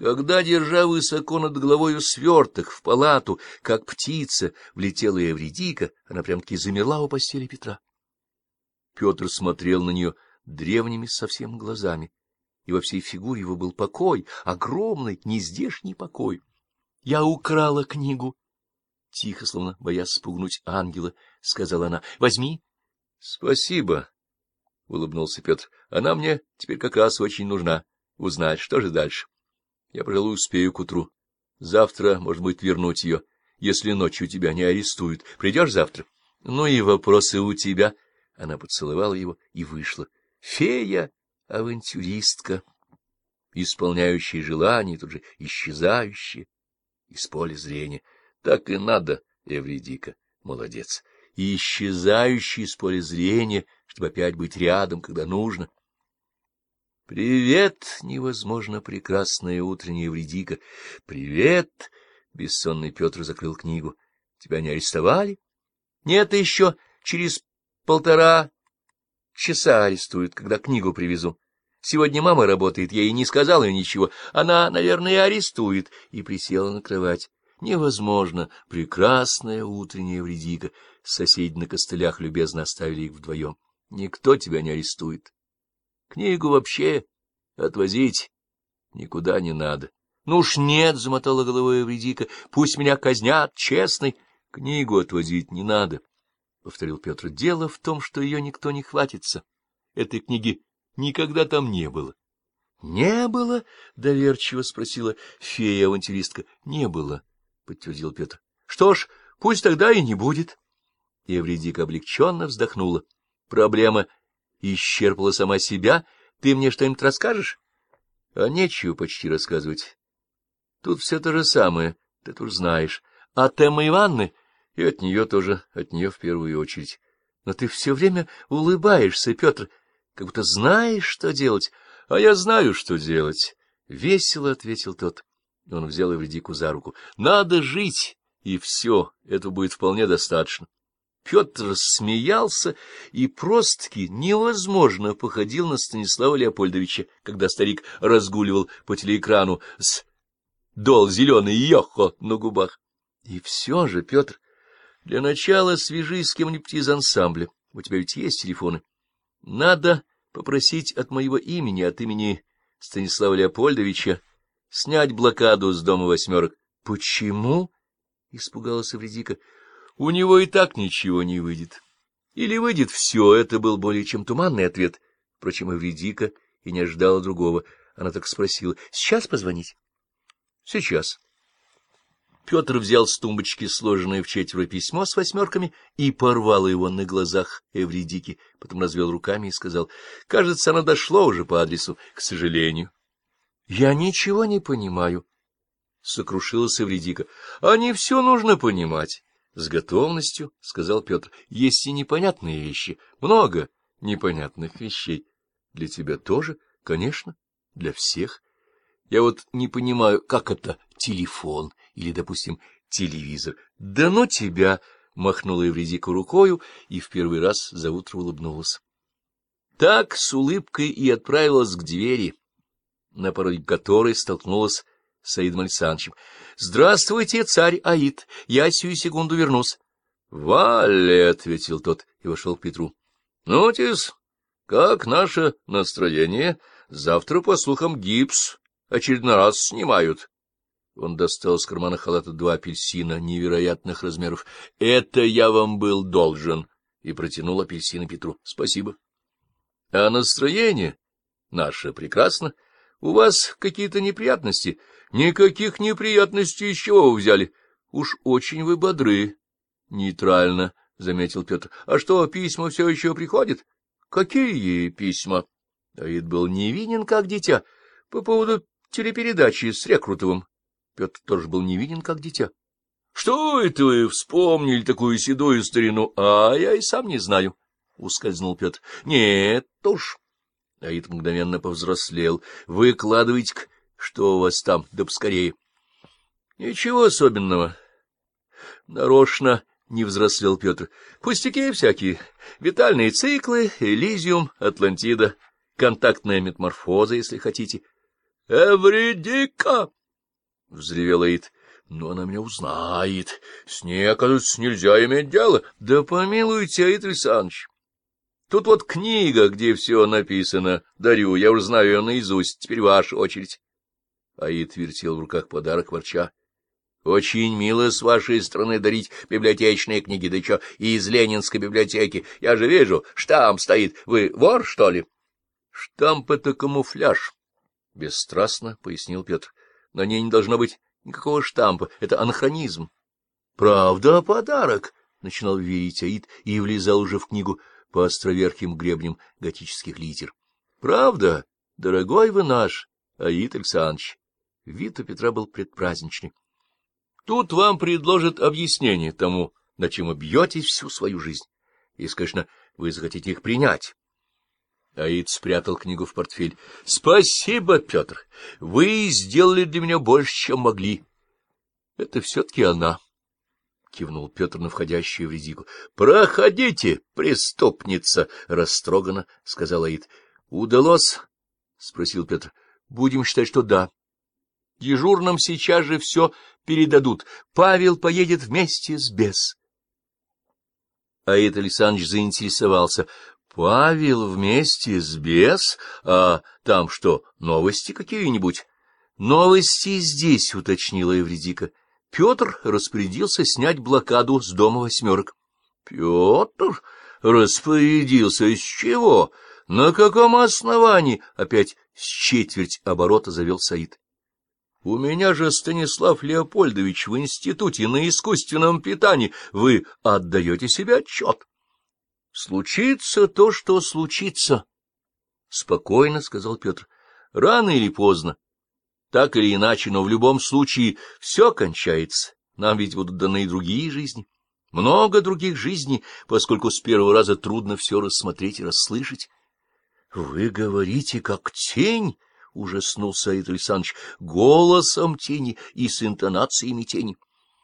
Когда, держа высоко над головою сверток в палату, как птица, влетела Эвредика, она прям-таки замерла у постели Петра. Петр смотрел на нее древними совсем глазами, и во всей фигуре его был покой, огромный, нездешний покой. — Я украла книгу. Тихо, словно боясь спугнуть ангела, сказала она. — Возьми. — Спасибо, — улыбнулся Петр. — Она мне теперь как раз очень нужна. Узнать, что же дальше. — я, пожалуй, успею к утру. Завтра, может быть, вернуть ее, если ночью тебя не арестуют. Придешь завтра? Ну и вопросы у тебя. Она поцеловала его и вышла. Фея, авантюристка, исполняющая желания, тут же исчезающая из поля зрения. Так и надо, Эвредика, молодец. И исчезающий из поля зрения, чтобы опять быть рядом, когда нужно. «Привет, невозможно прекрасная утренняя Вредика! Привет!» — бессонный Петр закрыл книгу. «Тебя не арестовали?» «Нет, еще через полтора часа арестуют, когда книгу привезу. Сегодня мама работает, я ей не сказала ничего. Она, наверное, арестует». И присела на кровать. «Невозможно! Прекрасная утренняя Вредика!» Соседи на костылях любезно оставили их вдвоем. «Никто тебя не арестует». Книгу вообще отвозить никуда не надо. — Ну уж нет, — замотала головой Эвредика, — пусть меня казнят, честный. Книгу отвозить не надо, — повторил Петр. — Дело в том, что ее никто не хватится. Этой книги никогда там не было. — Не было? — доверчиво спросила фея-авантюристка. — Не было, — подтвердил Петр. — Что ж, пусть тогда и не будет. Эвредика облегченно вздохнула. Проблема исчерпала сама себя, ты мне что-нибудь расскажешь? А нечего почти рассказывать. Тут все то же самое, ты тут знаешь. А Эмма Ивановны? И от нее тоже, от нее в первую очередь. Но ты все время улыбаешься, Петр, как будто знаешь, что делать. А я знаю, что делать. Весело ответил тот. Он взял Эвредику за руку. Надо жить, и все, этого будет вполне достаточно. Петр смеялся и просто-таки невозможно походил на Станислава Леопольдовича, когда старик разгуливал по телеэкрану с дол зеленый йохо на губах. И все же, Петр, для начала свяжись с кем-нибудь из ансамбля. У тебя ведь есть телефоны. Надо попросить от моего имени, от имени Станислава Леопольдовича, снять блокаду с дома восьмерок. — Почему? — испугалась Эвредика. У него и так ничего не выйдет. Или выйдет все, это был более чем туманный ответ. Впрочем, Эвредика и не ожидала другого. Она так спросила, — Сейчас позвонить? — Сейчас. Петр взял с тумбочки сложенное в четверо письмо с восьмерками и порвал его на глазах Эвредики, потом развел руками и сказал, — Кажется, оно дошло уже по адресу, к сожалению. — Я ничего не понимаю, — сокрушилась Эвредика. — А не все нужно понимать. — С готовностью, — сказал Петр, — есть и непонятные вещи, много непонятных вещей. Для тебя тоже, конечно, для всех. Я вот не понимаю, как это телефон или, допустим, телевизор. Да ну тебя! — махнула Евредика рукою и в первый раз за утро улыбнулась. Так с улыбкой и отправилась к двери, на пороге которой столкнулась с Аидом Александровичем. — Здравствуйте, царь Аид, я сию секунду вернусь. — Вале, — ответил тот и вошел к Петру. — Нотис, как наше настроение? Завтра, по слухам, гипс очередной раз снимают. Он достал из кармана халата два апельсина невероятных размеров. — Это я вам был должен. И протянул апельсины Петру. — Спасибо. — А настроение наше прекрасно. У вас какие-то неприятности? —— Никаких неприятностей из чего вы взяли? Уж очень вы бодры. — Нейтрально, — заметил Петр. — А что, письма все еще приходят? — Какие письма? Аид был невинен, как дитя. По поводу телепередачи с Рекрутовым. Петр тоже был невинен, как дитя. — Что это вы вспомнили такую седую старину? А я и сам не знаю, — ускользнул Петр. — Нет уж. Аид мгновенно повзрослел. — Выкладывайте-ка что у вас там? Да поскорее. Ничего особенного. Нарочно не взрослел Петр. Пустяки всякие. Витальные циклы, Элизиум, Атлантида, контактная метаморфоза, если хотите. Эвридика! — взревел Аид. — Но она меня узнает. С ней, оказывается, нельзя иметь дело. Да помилуйте, Аид Александрович. Тут вот книга, где все написано. Дарю, я уже знаю ее наизусть. Теперь ваша очередь. Аид вертел в руках подарок, ворча. — Очень мило с вашей стороны дарить библиотечные книги, да еще и из Ленинской библиотеки. Я же вижу, штамп стоит. Вы вор, что ли? — Штамп — это камуфляж, — бесстрастно пояснил Петр. — На ней не должно быть никакого штампа. Это анахронизм. — Правда, подарок, — начинал верить Аид и влезал уже в книгу по островерхим гребням готических литер. — Правда, дорогой вы наш, Аид Александрович. Вид у Петра был предпраздничный. Тут вам предложат объяснение тому, на чем бьетесь всю свою жизнь. Если, конечно, вы захотите их принять. Аид спрятал книгу в портфель. — Спасибо, Петр. Вы сделали для меня больше, чем могли. — Это все-таки она. —— кивнул Петр на входящую в резику. — Проходите, преступница! — растроганно сказал Аид. — Удалось? — спросил Петр. — Будем считать, что да. Дежурным сейчас же все передадут. Павел поедет вместе с бес. Аид Александрович заинтересовался. — Павел вместе с бес? А там что, новости какие-нибудь? — Новости здесь, — уточнила Евредика. Петр распорядился снять блокаду с дома восьмерок. — Петр распорядился из чего? На каком основании? Опять с четверть оборота завел Саид. — У меня же Станислав Леопольдович в институте на искусственном питании. Вы отдаете себе отчет? — Случится то, что случится, — спокойно сказал Петр. — Рано или поздно так или иначе, но в любом случае все кончается. Нам ведь будут даны и другие жизни. Много других жизней, поскольку с первого раза трудно все рассмотреть и расслышать. — Вы говорите, как тень, — ужаснулся Аид Александрович, — голосом тени и с интонациями тени.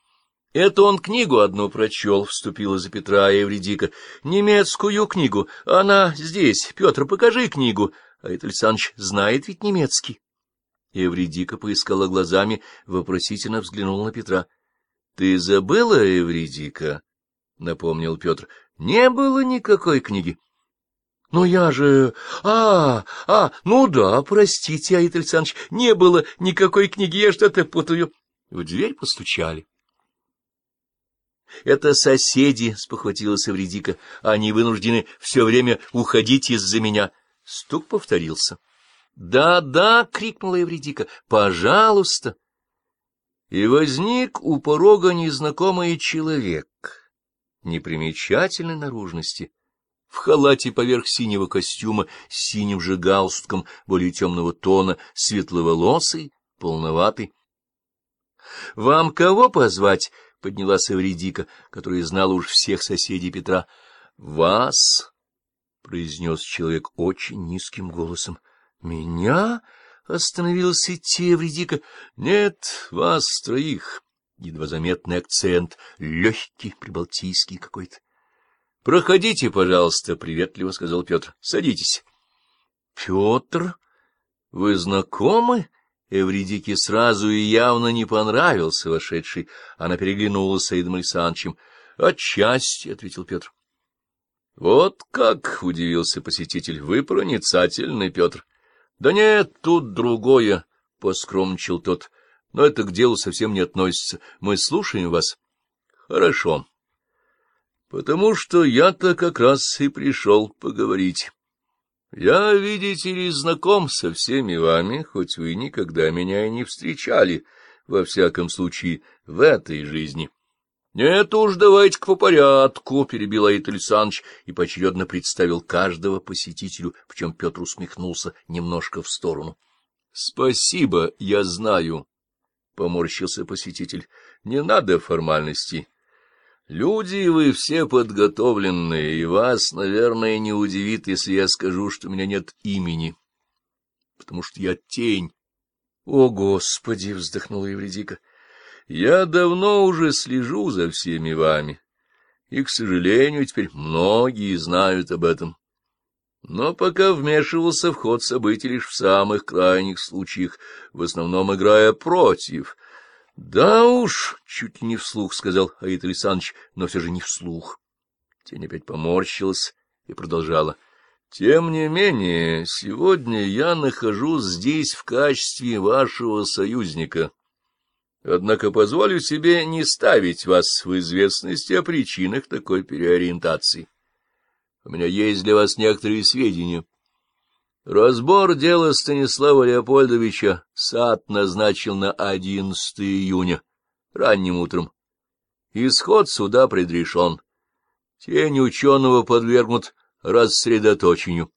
— Это он книгу одну прочел, — вступила за Петра Евредика. — Немецкую книгу. Она здесь. Петр, покажи книгу. Аид Александрович знает ведь немецкий. Эвредика поискала глазами, вопросительно взглянула на Петра. — Ты забыла, Эвредика? — напомнил Петр. — Не было никакой книги. — Ну я же... А, а, ну да, простите, Аид Александрович, не было никакой книги, я что-то путаю. В дверь постучали. — Это соседи, — спохватилась Эвредика. — Они вынуждены все время уходить из-за меня. Стук повторился. «Да, да!» — крикнула Евредика. «Пожалуйста!» И возник у порога незнакомый человек, непримечательной наружности, в халате поверх синего костюма с синим же галстуком более темного тона, светловолосый, полноватый. — Вам кого позвать? — поднялась Эвредика, которая знала уж всех соседей Петра. — Вас! — произнес человек очень низким голосом. Меня? — остановился идти Эвредика. — Нет, вас троих. Едва заметный акцент, легкий, прибалтийский какой-то. — Проходите, пожалуйста, — приветливо сказал Петр. — Садитесь. — Петр? Вы знакомы? Эвредике сразу и явно не понравился вошедший. Она переглянулась с Аидом Александровичем. — Отчасти, — ответил Петр. — Вот как, — удивился посетитель, — вы проницательный, Петр. — Да нет, тут другое, — поскромничал тот. — Но это к делу совсем не относится. Мы слушаем вас. — Хорошо. — Потому что я-то как раз и пришел поговорить. Я, видите ли, знаком со всеми вами, хоть вы никогда меня и не встречали, во всяком случае, в этой жизни. Нет уж, давайте-ка по порядку, — перебил Аид Александрович и поочередно представил каждого посетителю, причем Петр усмехнулся немножко в сторону. — Спасибо, я знаю, — поморщился посетитель. — Не надо формальностей. Люди вы все подготовленные, и вас, наверное, не удивит, если я скажу, что у меня нет имени, потому что я тень. — О, Господи! — вздохнула Евредика. — я давно уже слежу за всеми вами, и, к сожалению, теперь многие знают об этом. но пока вмешивался в ход событий лишь в самых крайних случаях, в основном играя против. — Да уж, — чуть ли не вслух сказал Аид Александрович, но все же не вслух. Тень опять поморщилась и продолжала. — Тем не менее, сегодня я нахожусь здесь в качестве вашего союзника. Однако позволю себе не ставить вас в известность о причинах такой переориентации. У меня есть для вас некоторые сведения. Разбор дела Станислава Леопольдовича сад назначил на 11 июня, ранним утром. Исход суда предрешен. Тень ученого подвергнут рассредоточению.